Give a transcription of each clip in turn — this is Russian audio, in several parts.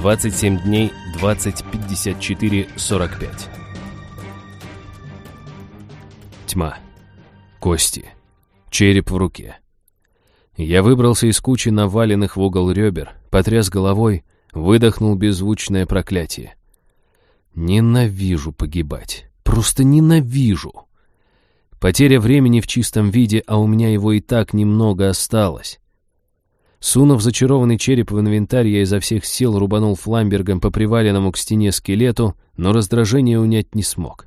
27 дней 20 54 45. Тьма. Кости. Череп в руке. Я выбрался из кучи наваленных в угол ребер, потряс головой, выдохнул беззвучное проклятие. Ненавижу погибать. Просто ненавижу. Потеря времени в чистом виде, а у меня его и так немного осталось. Сунув зачарованный череп в инвентарь, я изо всех сил рубанул фламбергом по приваленному к стене скелету, но раздражение унять не смог.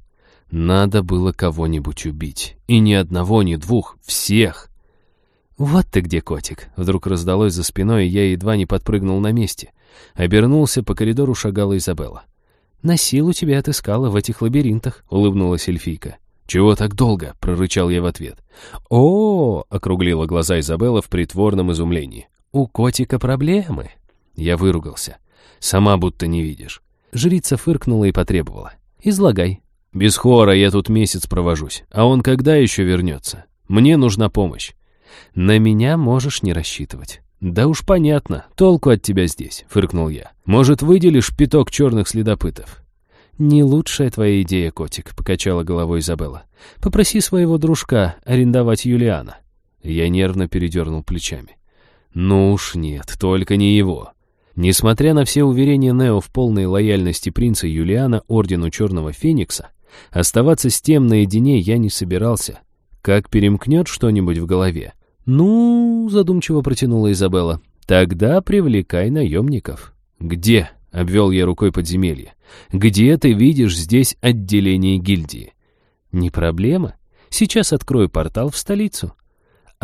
Надо было кого-нибудь убить. И ни одного, ни двух, всех. «Вот ты где, котик!» Вдруг раздалось за спиной, и я едва не подпрыгнул на месте. Обернулся, по коридору шагала Изабелла. «На силу тебя отыскала в этих лабиринтах», — улыбнулась эльфийка. «Чего так долго?» — прорычал я в ответ. «О!», -о — округлила глаза Изабелла в притворном изумлении. «У котика проблемы». Я выругался. «Сама будто не видишь». Жрица фыркнула и потребовала. «Излагай». «Без хора я тут месяц провожусь. А он когда еще вернется? Мне нужна помощь». «На меня можешь не рассчитывать». «Да уж понятно, толку от тебя здесь», — фыркнул я. «Может, выделишь пяток черных следопытов?» «Не лучшая твоя идея, котик», — покачала головой Изабелла. «Попроси своего дружка арендовать Юлиана». Я нервно передернул плечами. Ну уж нет, только не его. Несмотря на все уверения Нео в полной лояльности принца Юлиана Ордену Черного Феникса, оставаться с тем наедине я не собирался. Как перемкнет что-нибудь в голове? «Ну...» — задумчиво протянула Изабелла. «Тогда привлекай наемников». «Где?» — обвел я рукой подземелье. «Где ты видишь здесь отделение гильдии?» «Не проблема. Сейчас открою портал в столицу.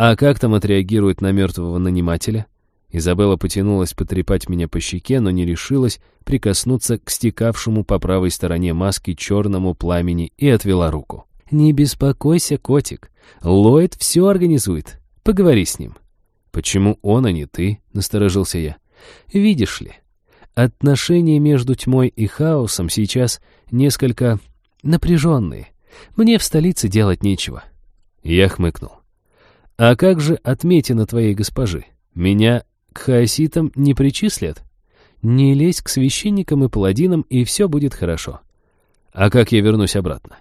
«А как там отреагирует на мертвого нанимателя?» Изабелла потянулась потрепать меня по щеке, но не решилась прикоснуться к стекавшему по правой стороне маски черному пламени и отвела руку. «Не беспокойся, котик. Ллойд все организует. Поговори с ним». «Почему он, а не ты?» — насторожился я. «Видишь ли, отношения между тьмой и хаосом сейчас несколько напряженные. Мне в столице делать нечего». Я хмыкнул. «А как же отметина твоей госпожи? Меня к хаоситам не причислят? Не лезь к священникам и паладинам, и все будет хорошо. А как я вернусь обратно?»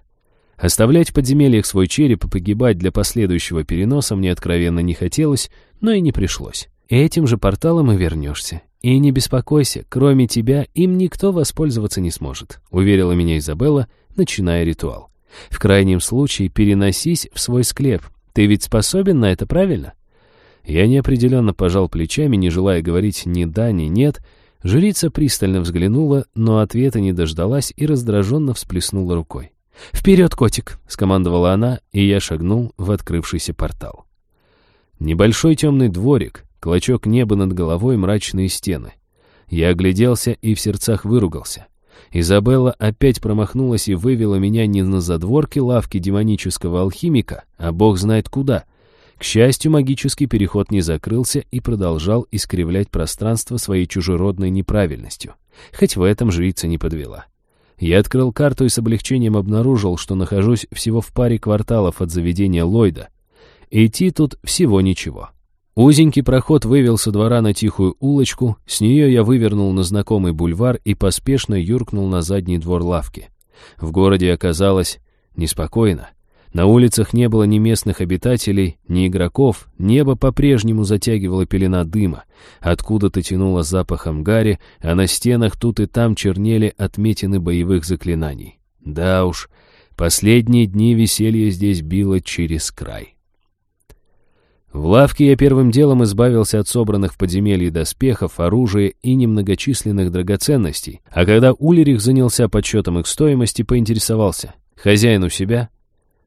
Оставлять в подземельях свой череп и погибать для последующего переноса мне откровенно не хотелось, но и не пришлось. Этим же порталом и вернешься. И не беспокойся, кроме тебя им никто воспользоваться не сможет, уверила меня Изабелла, начиная ритуал. В крайнем случае переносись в свой склеп, ты ведь способен на это, правильно?» Я неопределенно пожал плечами, не желая говорить ни да, ни нет. Жрица пристально взглянула, но ответа не дождалась и раздраженно всплеснула рукой. «Вперед, котик!» — скомандовала она, и я шагнул в открывшийся портал. Небольшой темный дворик, клочок неба над головой, мрачные стены. Я огляделся и в сердцах выругался. Изабелла опять промахнулась и вывела меня не на задворки лавки демонического алхимика, а бог знает куда. К счастью, магический переход не закрылся и продолжал искривлять пространство своей чужеродной неправильностью. Хоть в этом жрица не подвела. Я открыл карту и с облегчением обнаружил, что нахожусь всего в паре кварталов от заведения Ллойда. Идти тут всего ничего. Узенький проход вывел со двора на тихую улочку, с нее я вывернул на знакомый бульвар и поспешно юркнул на задний двор лавки. В городе оказалось неспокойно. На улицах не было ни местных обитателей, ни игроков, небо по-прежнему затягивало пелена дыма, откуда-то тянуло запахом гари, а на стенах тут и там чернели отметины боевых заклинаний. Да уж, последние дни веселье здесь било через край. В лавке я первым делом избавился от собранных в подземелье доспехов, оружия и немногочисленных драгоценностей, а когда Улерих занялся подсчетом их стоимости, поинтересовался. «Хозяин у себя?»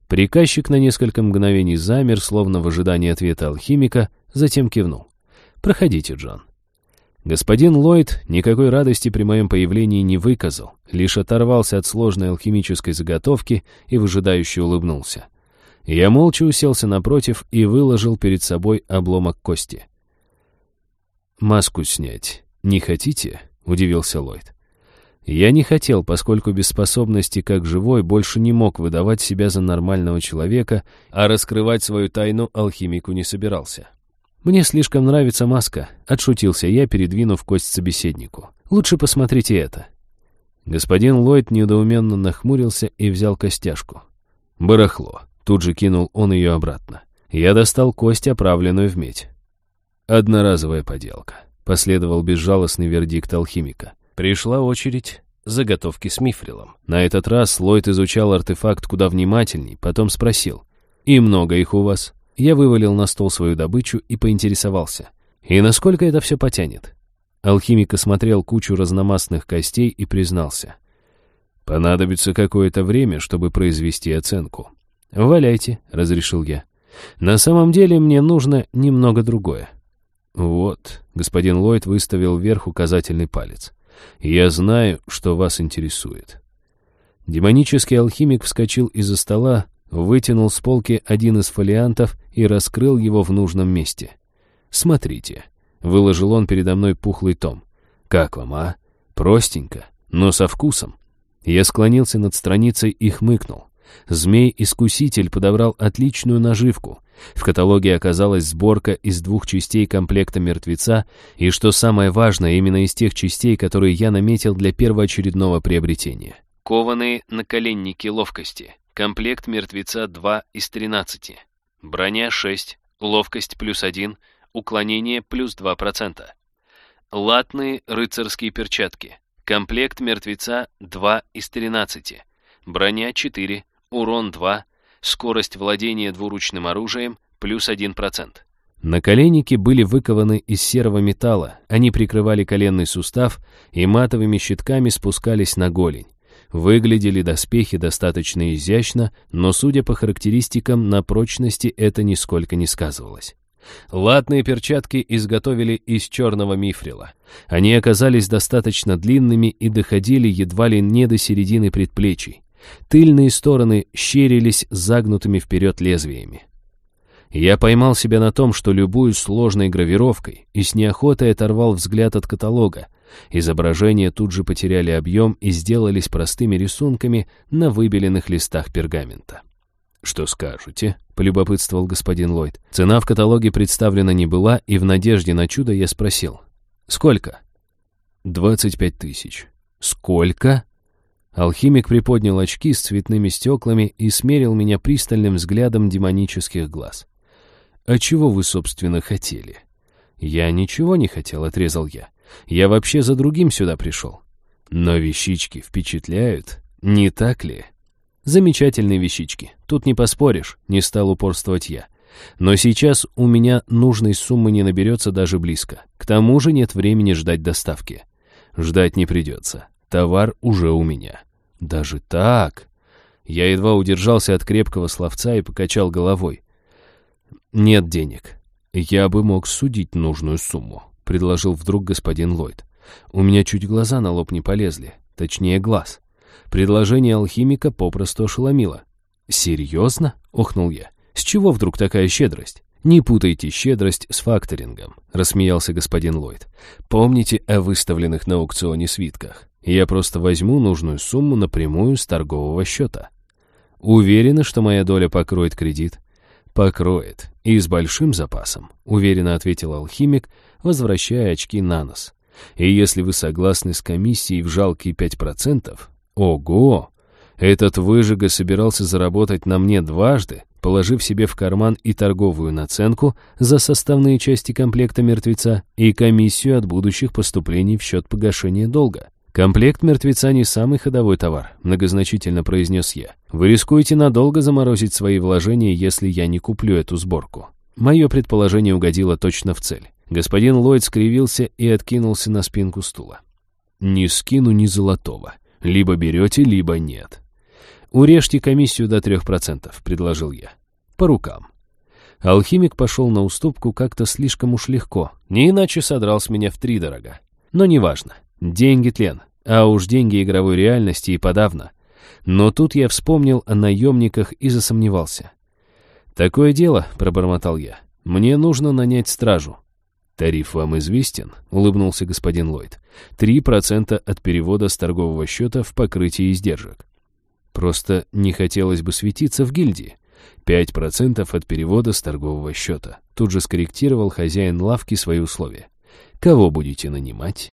Приказчик на несколько мгновений замер, словно в ожидании ответа алхимика, затем кивнул. «Проходите, Джон». Господин Ллойд никакой радости при моем появлении не выказал, лишь оторвался от сложной алхимической заготовки и выжидающе улыбнулся. Я молча уселся напротив и выложил перед собой обломок кости. «Маску снять не хотите?» — удивился Ллойд. Я не хотел, поскольку без способности как живой больше не мог выдавать себя за нормального человека, а раскрывать свою тайну алхимику не собирался. «Мне слишком нравится маска», — отшутился я, передвинув кость собеседнику. Лучше посмотрите это». Господин Ллойд недоуменно нахмурился и взял костяшку. «Барахло». Тут же кинул он ее обратно. Я достал кость, оправленную в медь. «Одноразовая поделка», — последовал безжалостный вердикт алхимика. Пришла очередь заготовки с мифрилом. На этот раз Ллойд изучал артефакт куда внимательней, потом спросил. «И много их у вас?» Я вывалил на стол свою добычу и поинтересовался. «И насколько это все потянет?» Алхимик осмотрел кучу разномастных костей и признался. «Понадобится какое-то время, чтобы произвести оценку». «Валяйте», — разрешил я. «На самом деле мне нужно немного другое». «Вот», — господин Ллойд выставил вверх указательный палец. «Я знаю, что вас интересует». Демонический алхимик вскочил из-за стола, вытянул с полки один из фолиантов и раскрыл его в нужном месте. «Смотрите», — выложил он передо мной пухлый том. «Как вам, а? Простенько, но со вкусом». Я склонился над страницей и хмыкнул. Змей-искуситель подобрал отличную наживку. В каталоге оказалась сборка из двух частей комплекта мертвеца, и, что самое важное, именно из тех частей, которые я наметил для первоочередного приобретения. Кованые наколенники ловкости. Комплект мертвеца 2 из 13. Броня 6, ловкость плюс 1, уклонение плюс 2%. Латные рыцарские перчатки. Комплект мертвеца 2 из 13. Броня 4, урон 2, скорость владения двуручным оружием плюс 1%. Наколенники были выкованы из серого металла, они прикрывали коленный сустав и матовыми щитками спускались на голень. Выглядели доспехи достаточно изящно, но, судя по характеристикам, на прочности это нисколько не сказывалось. Латные перчатки изготовили из черного мифрила. Они оказались достаточно длинными и доходили едва ли не до середины предплечий. Тыльные стороны щерились загнутыми вперед лезвиями. Я поймал себя на том, что любую сложной гравировкой и с неохотой оторвал взгляд от каталога. Изображения тут же потеряли объем и сделались простыми рисунками на выбеленных листах пергамента. «Что скажете?» — полюбопытствовал господин Ллойд. Цена в каталоге представлена не была, и в надежде на чудо я спросил. «Сколько?» «Двадцать пять тысяч». «Сколько?» Алхимик приподнял очки с цветными стеклами и смерил меня пристальным взглядом демонических глаз. «А чего вы, собственно, хотели?» «Я ничего не хотел», — отрезал я. «Я вообще за другим сюда пришел». «Но вещички впечатляют, не так ли?» «Замечательные вещички, тут не поспоришь», — не стал упорствовать я. «Но сейчас у меня нужной суммы не наберется даже близко. К тому же нет времени ждать доставки. Ждать не придется. Товар уже у меня. Даже так? Я едва удержался от крепкого словца и покачал головой. Нет денег. Я бы мог судить нужную сумму, предложил вдруг господин Ллойд. У меня чуть глаза на лоб не полезли, точнее глаз. Предложение алхимика попросту ошеломило. «Серьезно?» — охнул я. «С чего вдруг такая щедрость?» «Не путайте щедрость с факторингом», — рассмеялся господин Ллойд. «Помните о выставленных на аукционе свитках. Я просто возьму нужную сумму напрямую с торгового счета. Уверены, что моя доля покроет кредит? Покроет. И с большим запасом, уверенно ответил алхимик, возвращая очки на нос. И если вы согласны с комиссией в жалкие 5%, ого! Этот выжига собирался заработать на мне дважды, положив себе в карман и торговую наценку за составные части комплекта мертвеца и комиссию от будущих поступлений в счет погашения долга. «Комплект мертвеца не самый ходовой товар», — многозначительно произнес я. «Вы рискуете надолго заморозить свои вложения, если я не куплю эту сборку». Мое предположение угодило точно в цель. Господин Ллойд скривился и откинулся на спинку стула. «Не скину ни золотого. Либо берете, либо нет». «Урежьте комиссию до трех процентов», — предложил я. «По рукам». Алхимик пошел на уступку как-то слишком уж легко, не иначе содрал с меня в три дорога. Но неважно. Деньги тлен, а уж деньги игровой реальности и подавно. Но тут я вспомнил о наемниках и засомневался. «Такое дело», — пробормотал я, — «мне нужно нанять стражу». «Тариф вам известен?» — улыбнулся господин Ллойд. «Три процента от перевода с торгового счета в покрытие издержек». «Просто не хотелось бы светиться в гильдии». «Пять процентов от перевода с торгового счета». Тут же скорректировал хозяин лавки свои условия. «Кого будете нанимать?»